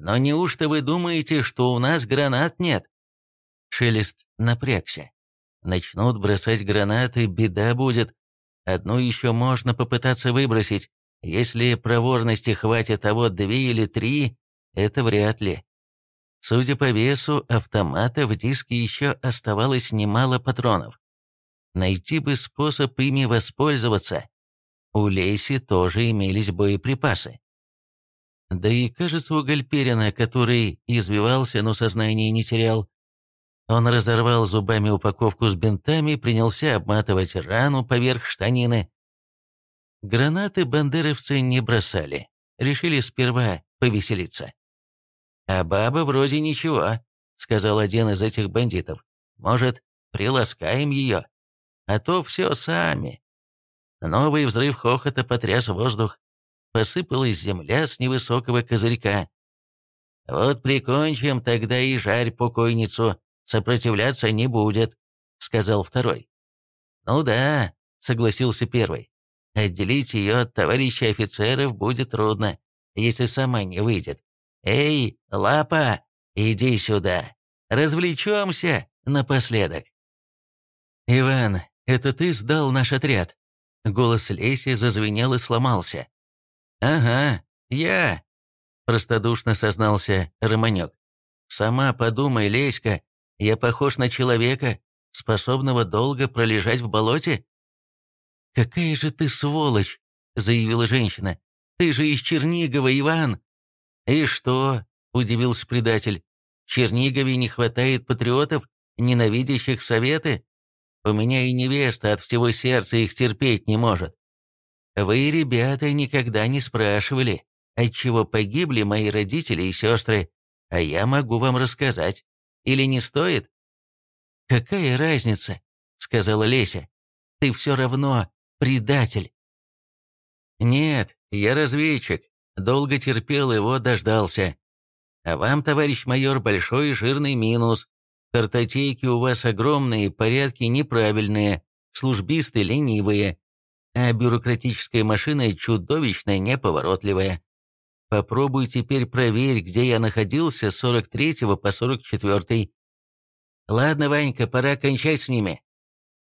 Но неужто вы думаете, что у нас гранат нет?» Шелест напрягся. Начнут бросать гранаты, беда будет. Одну еще можно попытаться выбросить. Если проворности хватит того две или три, это вряд ли. Судя по весу автомата, в диске еще оставалось немало патронов. Найти бы способ ими воспользоваться. У Лейси тоже имелись боеприпасы. Да и, кажется, у Гальперина, который извивался, но сознание не терял, Он разорвал зубами упаковку с бинтами, принялся обматывать рану поверх штанины. Гранаты бандеровцы не бросали. Решили сперва повеселиться. «А баба вроде ничего», — сказал один из этих бандитов. «Может, приласкаем ее? А то все сами». Новый взрыв хохота потряс воздух. Посыпалась земля с невысокого козырька. «Вот прикончим тогда и жарь покойницу, сопротивляться не будет», — сказал второй. «Ну да», — согласился первый. «Отделить ее от товарища офицеров будет трудно, если сама не выйдет. Эй, лапа, иди сюда, развлечемся напоследок». «Иван, это ты сдал наш отряд?» Голос Леси зазвенел и сломался. «Ага, я!» – простодушно сознался Романек. «Сама подумай, Леська, я похож на человека, способного долго пролежать в болоте?» «Какая же ты сволочь!» – заявила женщина. «Ты же из Чернигова, Иван!» «И что?» – удивился предатель. «В Чернигове не хватает патриотов, ненавидящих советы? У меня и невеста от всего сердца их терпеть не может. Вы, ребята, никогда не спрашивали, отчего погибли мои родители и сестры, а я могу вам рассказать. Или не стоит?» «Какая разница?» — сказала Леся. «Ты все равно предатель». «Нет, я разведчик. Долго терпел его, дождался. А вам, товарищ майор, большой жирный минус. Картотеки у вас огромные, порядки неправильные, службисты ленивые, а бюрократическая машина чудовищно неповоротливая. Попробуй теперь проверь, где я находился с 43 по 44. Ладно, Ванька, пора кончать с ними.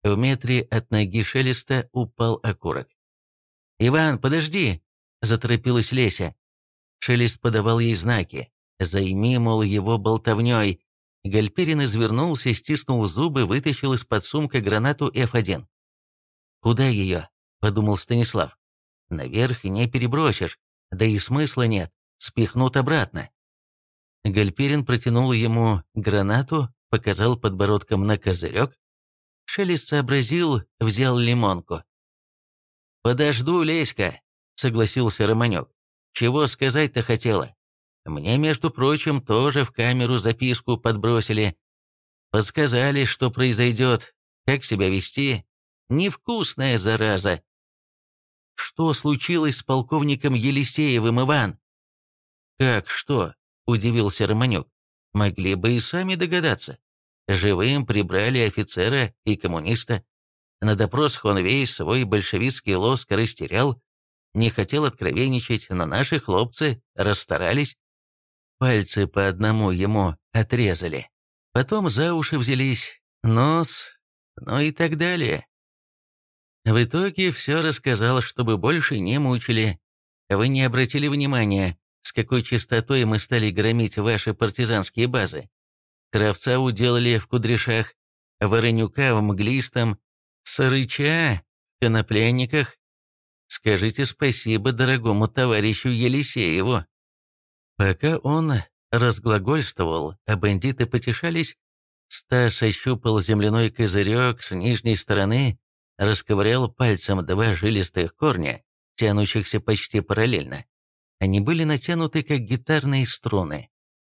В метре от ноги Шелеста упал окурок. «Иван, подожди!» — заторопилась Леся. Шелест подавал ей знаки. «Займи, мол, его болтовней, Гальперин извернулся, стиснул зубы, вытащил из-под сумка гранату F1. «Куда ее?» — подумал Станислав. «Наверх не перебросишь, да и смысла нет, спихнут обратно». Гальперин протянул ему гранату, показал подбородком на козырек. Шелест сообразил, взял лимонку. «Подожду, Леська», — согласился Романек. «Чего сказать-то хотела?» Мне, между прочим, тоже в камеру записку подбросили. Подсказали, что произойдет, как себя вести. Невкусная зараза. Что случилось с полковником Елисеевым, Иван? Как что? Удивился Романюк. Могли бы и сами догадаться. Живым прибрали офицера и коммуниста. На допросах он весь свой большевистский лоск растерял, не хотел откровенничать, но наши хлопцы расстарались. Пальцы по одному ему отрезали. Потом за уши взялись, нос, ну и так далее. В итоге все рассказал, чтобы больше не мучили. Вы не обратили внимания, с какой частотой мы стали громить ваши партизанские базы. Кравца уделали в Кудряшах, Воронюка в Мглистом, Сарыча в Конопляниках. Скажите спасибо дорогому товарищу Елисееву. Пока он разглагольствовал, а бандиты потешались, Стас ощупал земляной козырек с нижней стороны, расковырял пальцем два жилистых корня, тянущихся почти параллельно. Они были натянуты, как гитарные струны.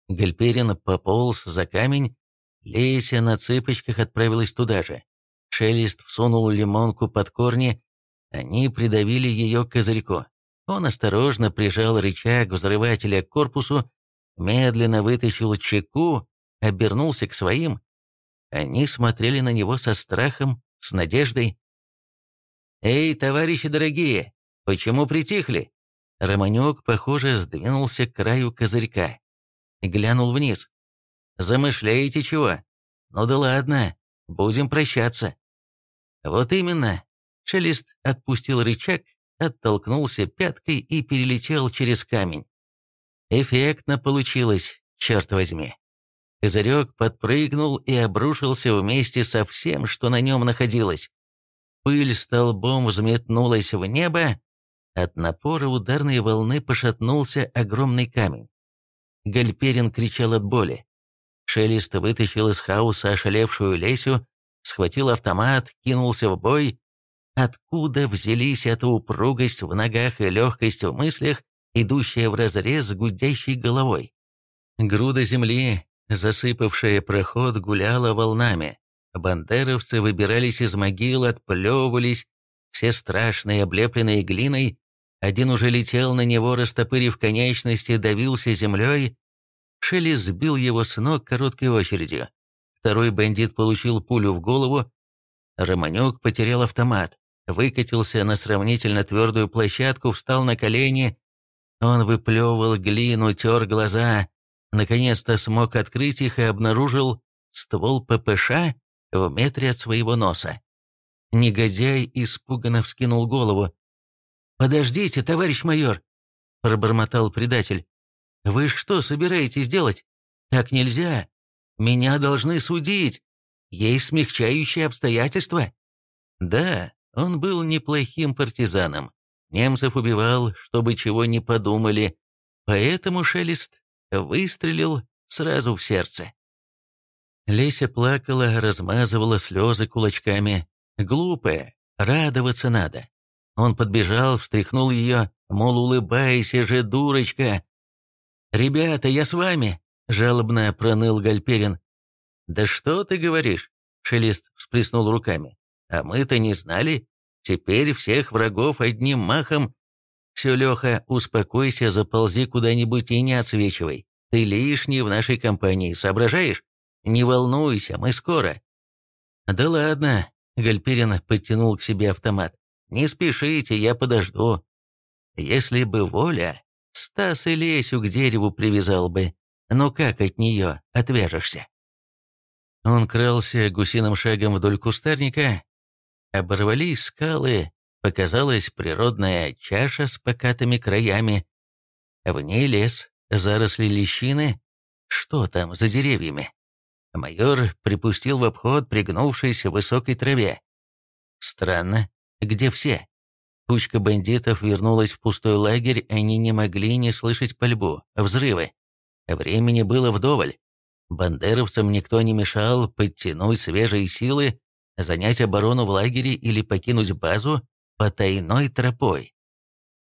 Гальперин пополз за камень, Леся на цыпочках отправилась туда же. Шелест всунул лимонку под корни, они придавили ее козырьку. Он осторожно прижал рычаг взрывателя к корпусу, медленно вытащил чеку, обернулся к своим. Они смотрели на него со страхом, с надеждой. «Эй, товарищи дорогие, почему притихли?» Романек, похоже, сдвинулся к краю козырька. Глянул вниз. «Замышляете чего? Ну да ладно, будем прощаться». «Вот именно». Шелест отпустил рычаг, оттолкнулся пяткой и перелетел через камень. Эффектно получилось, черт возьми. Козырек подпрыгнул и обрушился вместе со всем, что на нем находилось. Пыль столбом взметнулась в небо, от напора ударной волны пошатнулся огромный камень. Гальперин кричал от боли. Шелест вытащил из хаоса ошалевшую Лесю, схватил автомат, кинулся в бой. Откуда взялись эта упругость в ногах и легкость в мыслях, идущая вразрез с гудящей головой? Груда земли, засыпавшая проход, гуляла волнами. Бандеровцы выбирались из могил, отплевывались, все страшные, облепленные глиной. Один уже летел на него, растопырив конечности, давился землей. Шелли сбил его с ног короткой очередью. Второй бандит получил пулю в голову. Романюк потерял автомат, выкатился на сравнительно твердую площадку, встал на колени. Он выплевывал глину, тер глаза. Наконец-то смог открыть их и обнаружил ствол ППШ в метре от своего носа. Негодяй испуганно вскинул голову. «Подождите, товарищ майор!» — пробормотал предатель. «Вы что собираетесь делать? Так нельзя. Меня должны судить. Есть смягчающие обстоятельства». Да, он был неплохим партизаном. Немцев убивал, чтобы чего не подумали. Поэтому Шелест выстрелил сразу в сердце. Леся плакала, размазывала слезы кулачками. Глупая, радоваться надо. Он подбежал, встряхнул ее, мол, улыбайся же, дурочка. «Ребята, я с вами!» — жалобно проныл Гальперин. «Да что ты говоришь?» — Шелест всплеснул руками. «А мы-то не знали. Теперь всех врагов одним махом...» «Все, Леха, успокойся, заползи куда-нибудь и не отсвечивай. Ты лишний в нашей компании, соображаешь? Не волнуйся, мы скоро». «Да ладно», Гальперин подтянул к себе автомат. «Не спешите, я подожду. Если бы воля, Стас и Лесю к дереву привязал бы. Но как от нее отвяжешься?» Он крался гусиным шагом вдоль кустарника. Оборвались скалы, показалась природная чаша с покатыми краями. В ней лес, заросли лещины. Что там за деревьями? Майор припустил в обход, пригнувшись в высокой траве. Странно, где все? Кучка бандитов вернулась в пустой лагерь, они не могли не слышать пальбу, взрывы. Времени было вдоволь. Бандеровцам никто не мешал подтянуть свежие силы, занять оборону в лагере или покинуть базу потайной тропой.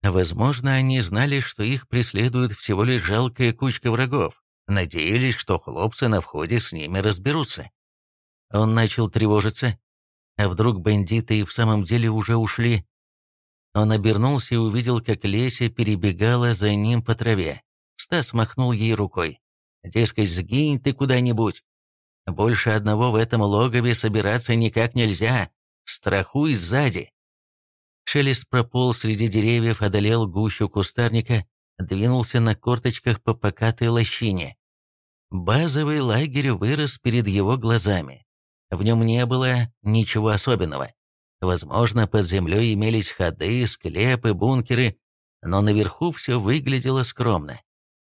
Возможно, они знали, что их преследует всего лишь жалкая кучка врагов, Надеялись, что хлопцы на входе с ними разберутся. Он начал тревожиться. А вдруг бандиты и в самом деле уже ушли? Он обернулся и увидел, как Леся перебегала за ним по траве. Стас махнул ей рукой. «Дескать, сгинь ты куда-нибудь. Больше одного в этом логове собираться никак нельзя. Страхуй сзади». Шелест прополз среди деревьев, одолел гущу кустарника, двинулся на корточках по покатой лощине. Базовый лагерь вырос перед его глазами. В нем не было ничего особенного. Возможно, под землей имелись ходы, склепы, бункеры, но наверху все выглядело скромно.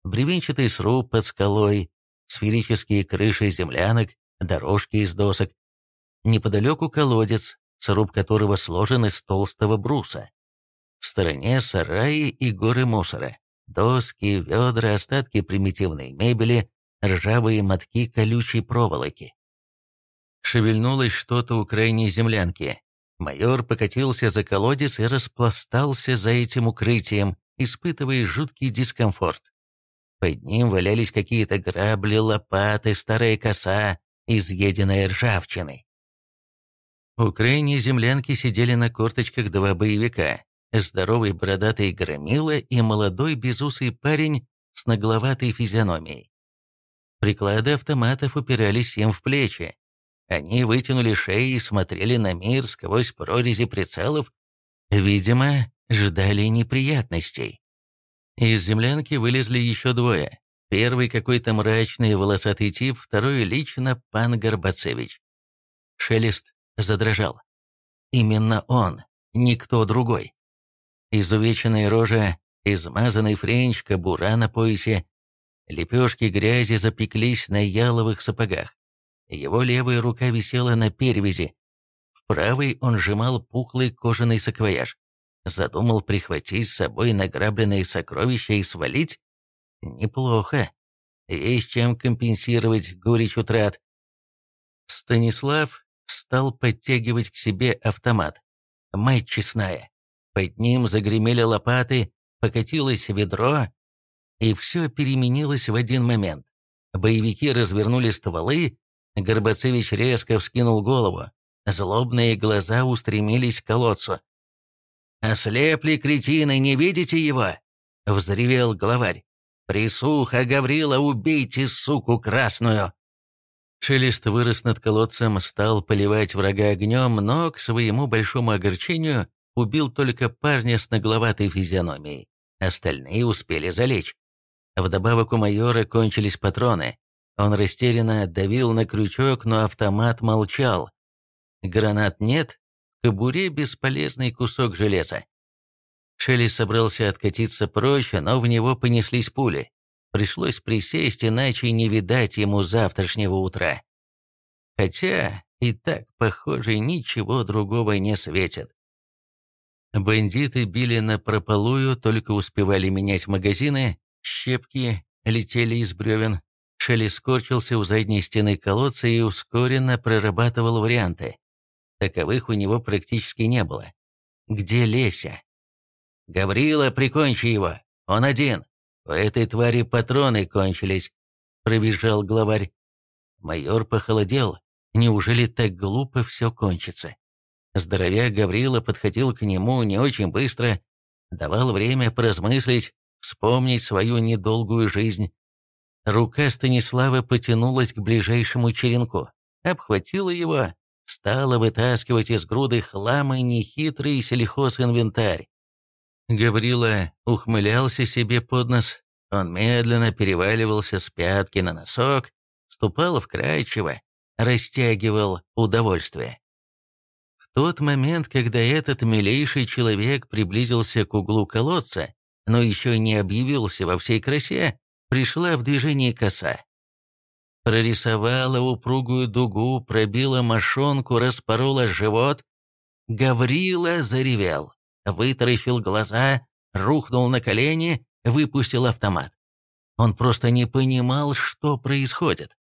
Бревенчатый сруб под скалой, сферические крыши землянок, дорожки из досок. Неподалеку колодец, сруб которого сложен из толстого бруса. В стороне сараи и горы мусора. Доски, ведра, остатки примитивной мебели, ржавые мотки колючей проволоки. Шевельнулось что-то у крайней землянки. Майор покатился за колодец и распластался за этим укрытием, испытывая жуткий дискомфорт. Под ним валялись какие-то грабли, лопаты, старая коса, изъеденная ржавчиной. У крайней землянки сидели на корточках два боевика, здоровый бородатый громила и молодой безусый парень с нагловатой физиономией. Приклады автоматов упирались им в плечи. Они вытянули шеи и смотрели на мир сквозь прорези прицелов. Видимо, ждали неприятностей. Из землянки вылезли еще двое. Первый какой-то мрачный волосатый тип, второй лично пан Горбацевич. Шелест задрожал. Именно он, никто другой. Изувеченная рожа, измазанный френч, кобура на поясе. Лепешки грязи запеклись на яловых сапогах. Его левая рука висела на перевязи. В правой он сжимал пухлый кожаный саквояж. Задумал прихватить с собой награбленные сокровища и свалить? Неплохо. есть чем компенсировать горечь утрат. Станислав стал подтягивать к себе автомат. Мать честная. Под ним загремели лопаты, покатилось ведро, и все переменилось в один момент. Боевики развернули стволы, Горбацевич резко вскинул голову. Злобные глаза устремились к колодцу. «Ослепли, кретины, не видите его?» — взревел главарь. «Присуха, Гаврила, убейте суку красную!» Шелест вырос над колодцем, стал поливать врага огнем, но, к своему большому огорчению, убил только парня с нагловатой физиономией. Остальные успели залечь. Вдобавок у майора кончились патроны. Он растерянно давил на крючок, но автомат молчал. Гранат нет, в кобуре бесполезный кусок железа. Шелли собрался откатиться прочь, но в него понеслись пули. Пришлось присесть, иначе не видать ему завтрашнего утра. Хотя и так, похоже, ничего другого не светит. Бандиты били на прополую, только успевали менять магазины, щепки летели из бревен. Шелли скорчился у задней стены колодца и ускоренно прорабатывал варианты. Таковых у него практически не было. Где Леся? «Гаврила, прикончи его! Он один! У этой твари патроны кончились!» — провизжал главарь. Майор похолодел. Неужели так глупо все кончится? Здоровяк Гаврила подходил к нему не очень быстро, давал время поразмыслить, вспомнить свою недолгую жизнь. Рука Станислава потянулась к ближайшему черенку, обхватила его, стала вытаскивать из груды хлама нехитрый сельхозинвентарь. Гаврила ухмылялся себе под нос, он медленно переваливался с пятки на носок, ступал вкрадчиво, растягивал удовольствие. Тот момент, когда этот милейший человек приблизился к углу колодца, но еще не объявился во всей красе, пришла в движение коса. Прорисовала упругую дугу, пробила мошонку, распорола живот. Гаврила заревел, вытаращил глаза, рухнул на колени, выпустил автомат. Он просто не понимал, что происходит.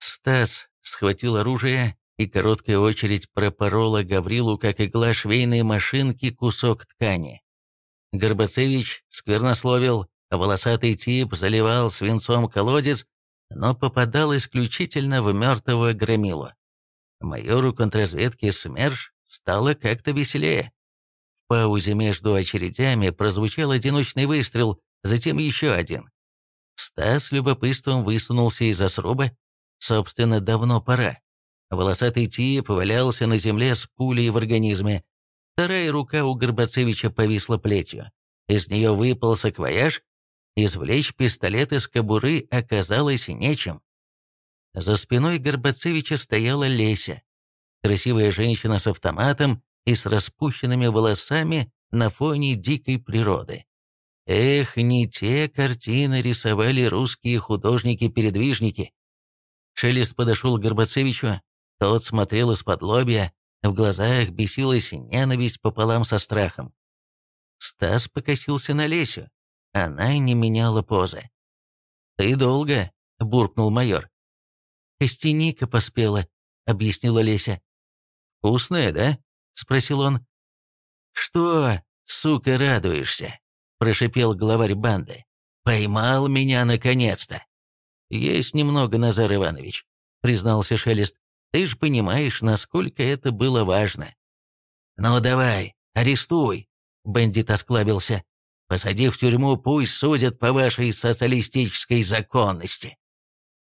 Стас схватил оружие, и короткая очередь пропорола Гаврилу, как игла швейной машинки, кусок ткани. Горбацевич сквернословил, волосатый тип заливал свинцом колодец, но попадал исключительно в мертвого громилу. Майору контрразведки СМЕРШ стало как-то веселее. В паузе между очередями прозвучал одиночный выстрел, затем еще один. Стас с любопытством высунулся из-за сруба. Собственно, давно пора. Волосатый тип валялся на земле с пулей в организме. Вторая рука у Горбацевича повисла плетью. Из нее выпал саквояж. Извлечь пистолет из кобуры оказалось нечем. За спиной Горбацевича стояла Леся. Красивая женщина с автоматом и с распущенными волосами на фоне дикой природы. Эх, не те картины рисовали русские художники-передвижники. Шелест подошел к Горбацевичу, тот смотрел из-под лобья, в глазах бесилась ненависть пополам со страхом. Стас покосился на Лесю. Она не меняла позы. «Ты долго?» — буркнул майор. «Костяника поспела», — объяснила Леся. «Вкусная, да?» — спросил он. «Что, сука, радуешься?» — прошипел главарь банды. «Поймал меня наконец-то!» «Есть немного, Назар Иванович», — признался Шелест. Ты же понимаешь, насколько это было важно. «Ну давай, арестуй!» — бандит осклабился. «Посади в тюрьму, пусть судят по вашей социалистической законности».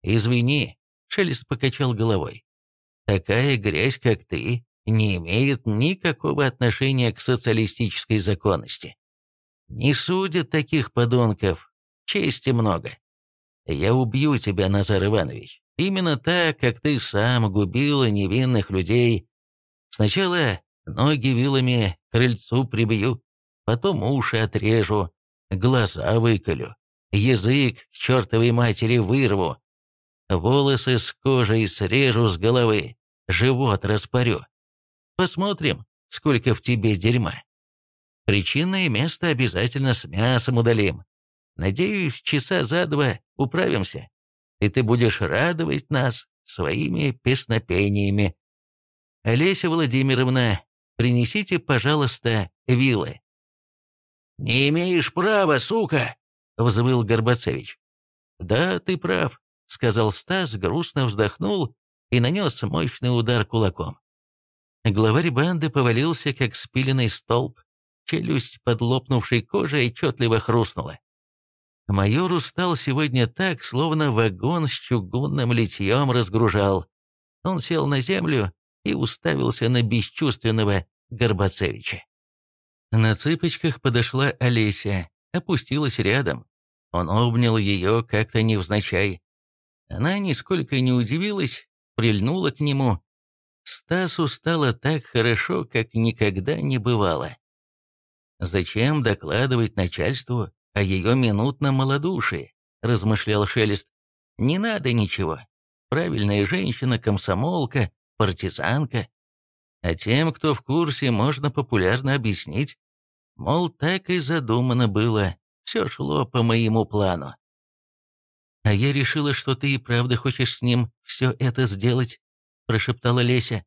«Извини», — Шелест покачал головой. «Такая грязь, как ты, не имеет никакого отношения к социалистической законности. Не судят таких подонков, чести много. Я убью тебя, Назар Иванович. Именно так, как ты сам губила невинных людей. Сначала ноги вилами крыльцу прибью, потом уши отрежу, глаза выколю, язык к чертовой матери вырву, волосы с кожей срежу с головы, живот распорю. Посмотрим, сколько в тебе дерьма. Причинное место обязательно с мясом удалим. Надеюсь, часа за два управимся, и ты будешь радовать нас своими песнопениями. Олеся Владимировна, принесите, пожалуйста, вилы». «Не имеешь права, сука!» — взвыл Горбацевич. «Да, ты прав», — сказал Стас, грустно вздохнул и нанес мощный удар кулаком. Главарь банды повалился, как спиленный столб. Челюсть под лопнувшей кожей отчетливо хрустнула. Майор устал сегодня так, словно вагон с чугунным литьем разгружал. Он сел на землю и уставился на бесчувственного Горбацевича. На цыпочках подошла Олеся, опустилась рядом. Он обнял ее как-то невзначай. Она нисколько не удивилась, прильнула к нему. Стасу стало так хорошо, как никогда не бывало. «Зачем докладывать начальству о ее минутном малодушии?» – размышлял Шелест. «Не надо ничего. Правильная женщина, комсомолка, партизанка. А тем, кто в курсе, можно популярно объяснить. Мол, так и задумано было, все шло по моему плану. «А я решила, что ты и правда хочешь с ним все это сделать», — прошептала Леся.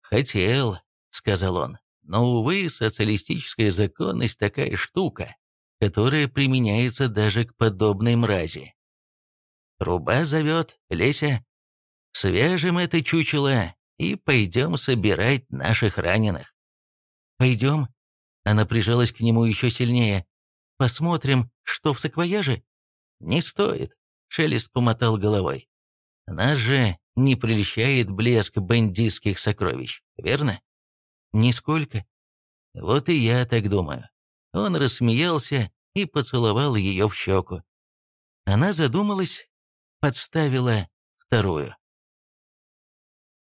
«Хотел», — сказал он, — «но, увы, социалистическая законность такая штука, которая применяется даже к подобной мрази. Труба зовет, Леся. Свяжем это чучело и пойдем собирать наших раненых. Пойдем. Она прижалась к нему еще сильнее. Посмотрим, что в саквояже. Не стоит. Шелест помотал головой. Нас же не прельщает блеск бандитских сокровищ, верно? Нисколько. Вот и я так думаю. Он рассмеялся и поцеловал ее в щеку. Она задумалась, подставила вторую.